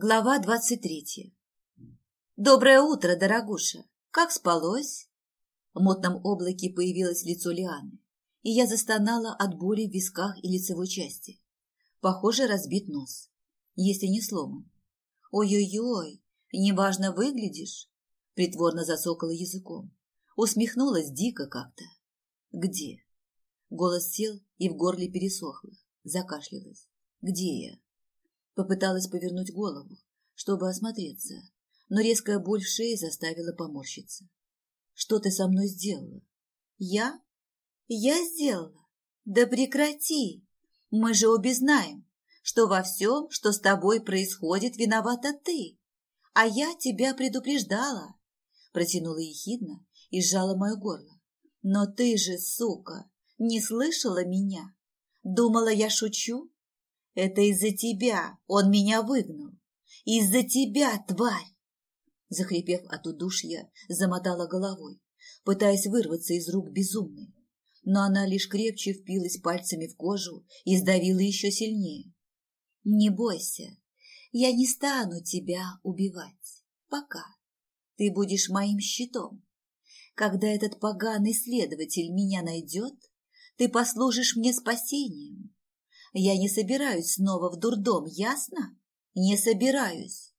Глава двадцать третья. «Доброе утро, дорогуша! Как спалось?» В мутном облаке появилось лицо Лианы, и я застонала от боли в висках и лицевой части. Похоже, разбит нос, если не сломан. «Ой-ой-ой, неважно выглядишь!» Притворно засокала языком. Усмехнулась дико как-то. «Где?» Голос сел и в горле пересохло. Закашлялась. «Где я?» Попыталась повернуть голову, чтобы осмотреться, но резкая боль в шее заставила поморщиться. «Что ты со мной сделала?» «Я? Я сделала? Да прекрати! Мы же обе знаем, что во всем, что с тобой происходит, виновата ты. А я тебя предупреждала!» Протянула ехидно и сжала мое горло. «Но ты же, сука, не слышала меня? Думала, я шучу? Это из-за тебя он меня выгнал. Из-за тебя, тварь!» Захрипев от удушья, замотала головой, пытаясь вырваться из рук безумной. Но она лишь крепче впилась пальцами в кожу и сдавила еще сильнее. «Не бойся, я не стану тебя убивать. Пока. Ты будешь моим щитом. Когда этот поганый следователь меня найдет, ты послужишь мне спасением. Я не собираюсь снова в дурдом, ясно? Не собираюсь.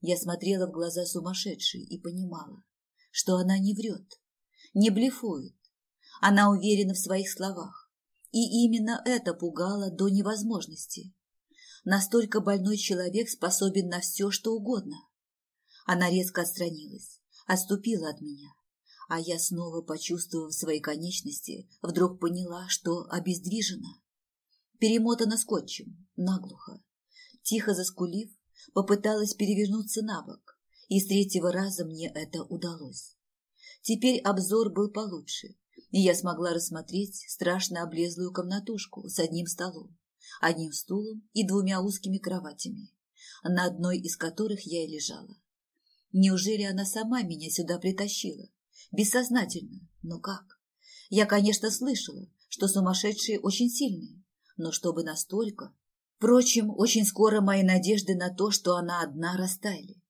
Я смотрела в глаза сумасшедшей и понимала, что она не врет, не блефует. Она уверена в своих словах. И именно это пугало до невозможности. Настолько больной человек способен на все, что угодно. Она резко отстранилась, отступила от меня, а я, снова почувствовав свои конечности, вдруг поняла, что обездвижена перемотана скотчем, наглухо. Тихо заскулив, попыталась перевернуться на бок, и с третьего раза мне это удалось. Теперь обзор был получше, и я смогла рассмотреть страшно облезлую комнатушку с одним столом, одним стулом и двумя узкими кроватями, на одной из которых я и лежала. Неужели она сама меня сюда притащила? Бессознательно, но как? Я, конечно, слышала, что сумасшедшие очень сильные, но чтобы настолько. Впрочем, очень скоро мои надежды на то, что она одна, растаяли.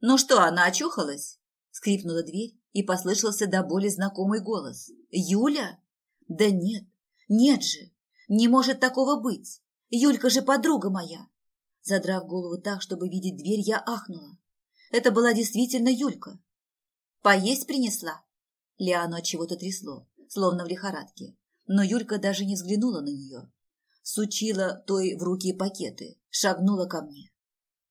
«Ну что, она очухалась?» Скрипнула дверь, и послышался до боли знакомый голос. «Юля? Да нет, нет же, не может такого быть. Юлька же подруга моя!» Задрав голову так, чтобы видеть дверь, я ахнула. Это была действительно Юлька. «Поесть принесла?» Лиану от чего-то трясло, словно в лихорадке, но Юлька даже не взглянула на нее сучила той в руки пакеты, шагнула ко мне.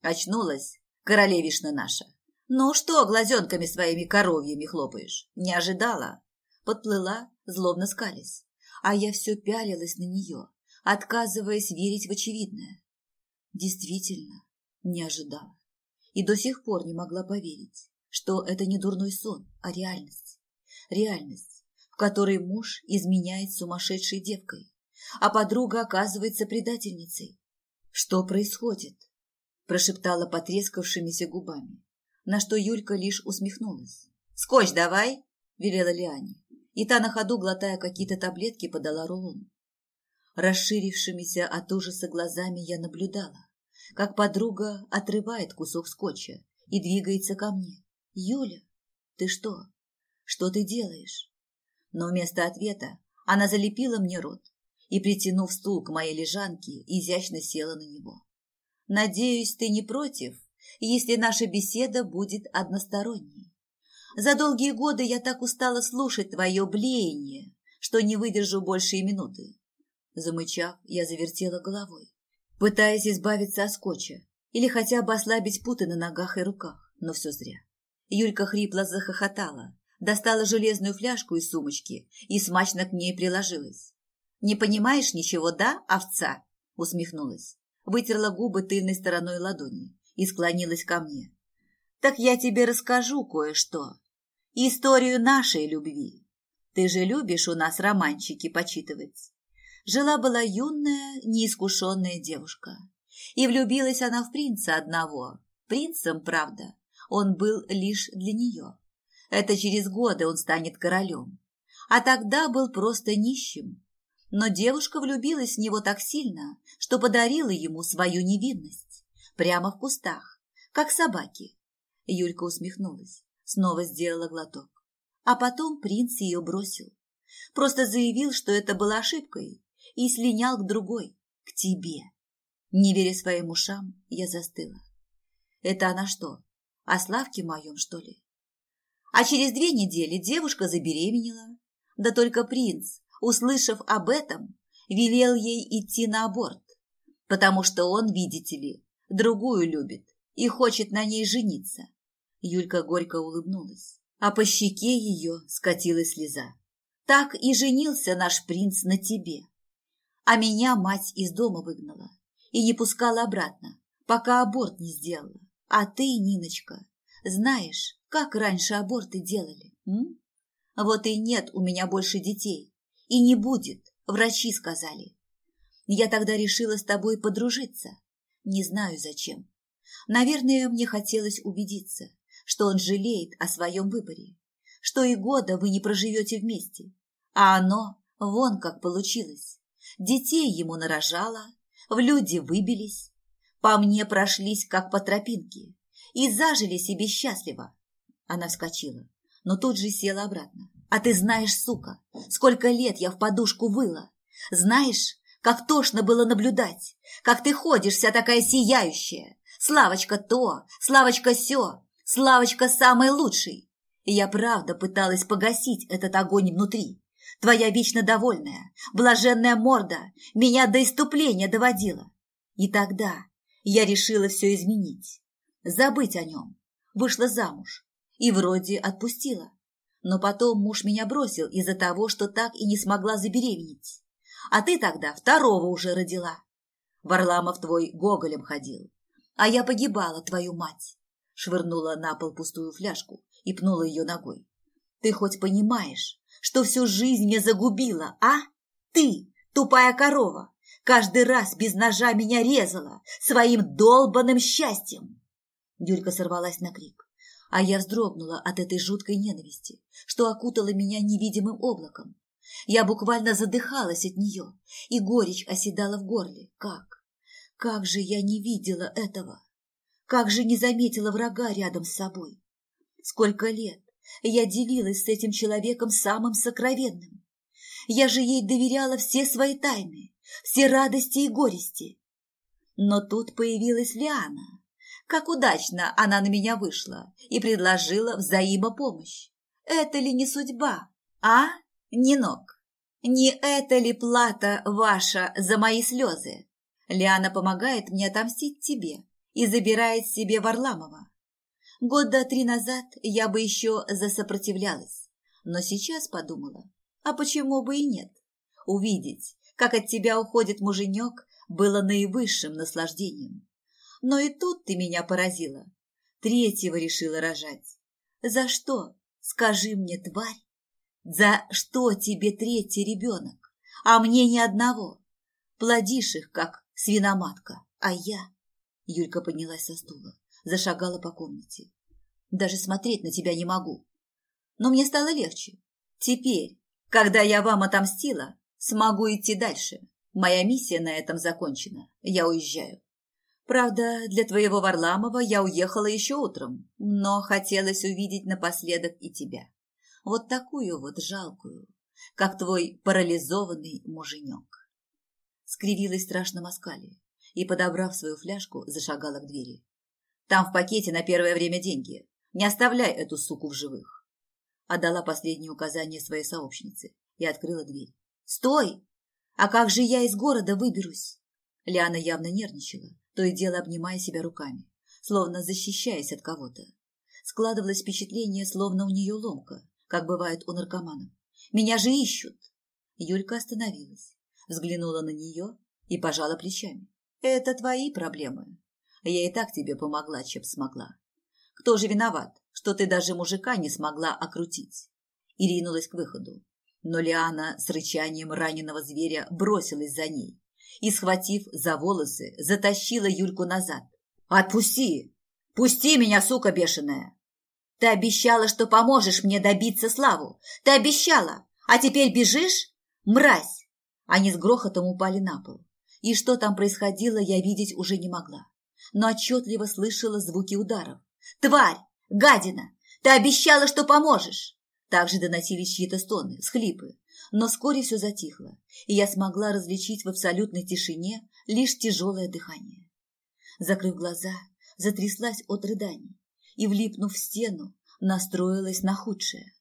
Очнулась, королевишна наша. Ну что глазенками своими коровьями хлопаешь? Не ожидала? Подплыла, злобно скались. А я все пялилась на нее, отказываясь верить в очевидное. Действительно, не ожидала. И до сих пор не могла поверить, что это не дурной сон, а реальность. Реальность, в которой муж изменяет сумасшедшей девкой а подруга оказывается предательницей. Что происходит? Прошептала потрескавшимися губами, на что Юлька лишь усмехнулась. «Скотч давай!» – велела Лиане, и та на ходу, глотая какие-то таблетки, подала рулон. Расширившимися от ужаса глазами я наблюдала, как подруга отрывает кусок скотча и двигается ко мне. «Юля, ты что? Что ты делаешь?» Но вместо ответа она залепила мне рот и, притянув стул к моей лежанке, изящно села на него. «Надеюсь, ты не против, если наша беседа будет односторонней. За долгие годы я так устала слушать твое блеяние, что не выдержу больше и минуты». Замычав, я завертела головой, пытаясь избавиться от скотча или хотя бы ослабить путы на ногах и руках, но все зря. Юлька хрипло захохотала, достала железную фляжку из сумочки и смачно к ней приложилась. «Не понимаешь ничего, да, овца?» – усмехнулась. Вытерла губы тыльной стороной ладони и склонилась ко мне. «Так я тебе расскажу кое-что. Историю нашей любви. Ты же любишь у нас романчики почитывать. Жила-была юная, неискушенная девушка. И влюбилась она в принца одного. Принцем, правда, он был лишь для нее. Это через годы он станет королем. А тогда был просто нищим, но девушка влюбилась в него так сильно, что подарила ему свою невинность. прямо в кустах, как собаки. Юлька усмехнулась, снова сделала глоток. А потом принц ее бросил. Просто заявил, что это была ошибкой, и слинял к другой, к тебе. Не веря своим ушам, я застыла. Это она что, о Славке моем, что ли? А через две недели девушка забеременела. Да только принц, услышав об этом, велел ей идти на аборт, потому что он, видите ли, другую любит и хочет на ней жениться. Юлька горько улыбнулась, а по щеке ее скатилась слеза. Так и женился наш принц на тебе. А меня мать из дома выгнала и не пускала обратно, пока аборт не сделала. А ты, Ниночка, знаешь, как раньше аборты делали? М? Вот и нет у меня больше детей. И не будет, врачи сказали. Я тогда решила с тобой подружиться. Не знаю зачем. Наверное, мне хотелось убедиться, что он жалеет о своем выборе, что и года вы не проживете вместе. А оно вон как получилось. Детей ему нарожало, в люди выбились, по мне прошлись, как по тропинке, и зажили себе счастливо. Она вскочила, но тут же села обратно. А ты знаешь, сука, сколько лет я в подушку выла. Знаешь, как тошно было наблюдать, как ты ходишь вся такая сияющая. Славочка то, Славочка сё, Славочка самый лучший. И я правда пыталась погасить этот огонь внутри. Твоя вечно довольная, блаженная морда меня до иступления доводила. И тогда я решила все изменить, забыть о нем, вышла замуж и вроде отпустила. Но потом муж меня бросил из-за того, что так и не смогла забеременеть. А ты тогда второго уже родила. Варламов твой гоголем ходил, а я погибала, твою мать. Швырнула на пол пустую фляжку и пнула ее ногой. Ты хоть понимаешь, что всю жизнь мне загубила, а? Ты, тупая корова, каждый раз без ножа меня резала своим долбанным счастьем. Юлька сорвалась на крик, а я вздрогнула от этой жуткой ненависти, что окутала меня невидимым облаком. Я буквально задыхалась от нее, и горечь оседала в горле. Как? Как же я не видела этого? Как же не заметила врага рядом с собой? Сколько лет я делилась с этим человеком самым сокровенным. Я же ей доверяла все свои тайны, все радости и горести. Но тут появилась Лиана. Как удачно она на меня вышла и предложила взаимопомощь. Это ли не судьба, а, Нинок? Не это ли плата ваша за мои слезы? Лиана помогает мне отомстить тебе и забирает себе Варламова. Года три назад я бы еще засопротивлялась, но сейчас подумала, а почему бы и нет? Увидеть, как от тебя уходит муженек, было наивысшим наслаждением. Но и тут ты меня поразила. Третьего решила рожать. За что? Скажи мне, тварь. За что тебе третий ребенок, а мне ни одного? Плодишь их, как свиноматка, а я... Юлька поднялась со стула зашагала по комнате. Даже смотреть на тебя не могу. Но мне стало легче. Теперь, когда я вам отомстила, смогу идти дальше. Моя миссия на этом закончена. Я уезжаю. Правда, для твоего Варламова я уехала еще утром, но хотелось увидеть напоследок и тебя. Вот такую вот жалкую, как твой парализованный муженек. Скривилась страшно москали и, подобрав свою фляжку, зашагала к двери. Там в пакете на первое время деньги. Не оставляй эту суку в живых. Отдала последнее указание своей сообщнице и открыла дверь. Стой! А как же я из города выберусь? Лиана явно нервничала, то и дело обнимая себя руками, словно защищаясь от кого-то. Складывалось впечатление, словно у нее ломка, как бывает у наркоманов. «Меня же ищут!» Юлька остановилась, взглянула на нее и пожала плечами. «Это твои проблемы. Я и так тебе помогла, чем смогла. Кто же виноват, что ты даже мужика не смогла окрутить?» И ринулась к выходу. Но Лиана с рычанием раненого зверя бросилась за ней и, схватив за волосы, затащила Юльку назад. «Отпусти! Пусти меня, сука бешеная! Ты обещала, что поможешь мне добиться славу! Ты обещала! А теперь бежишь? Мразь!» Они с грохотом упали на пол. И что там происходило, я видеть уже не могла. но отчетливо слышала звуки ударов. «Тварь! Гадина! Ты обещала, что поможешь!» Также доносились чьи-то стоны, схлипы. Но вскоре все затихло, и я смогла различить в абсолютной тишине лишь тяжелое дыхание. Закрыв глаза, затряслась от рыданий и, влипнув в стену, настроилась на худшее.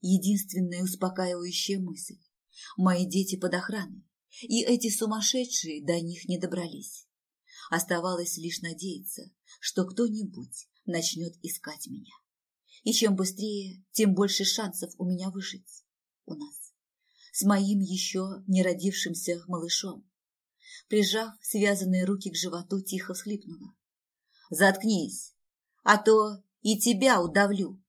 Единственная успокаивающая мысль – мои дети под охраной, и эти сумасшедшие до них не добрались. Оставалось лишь надеяться, что кто-нибудь начнет искать меня. И чем быстрее, тем больше шансов у меня выжить. У нас. С моим еще не родившимся малышом. Прижав связанные руки к животу, тихо всхлипнула. «Заткнись, а то и тебя удавлю!»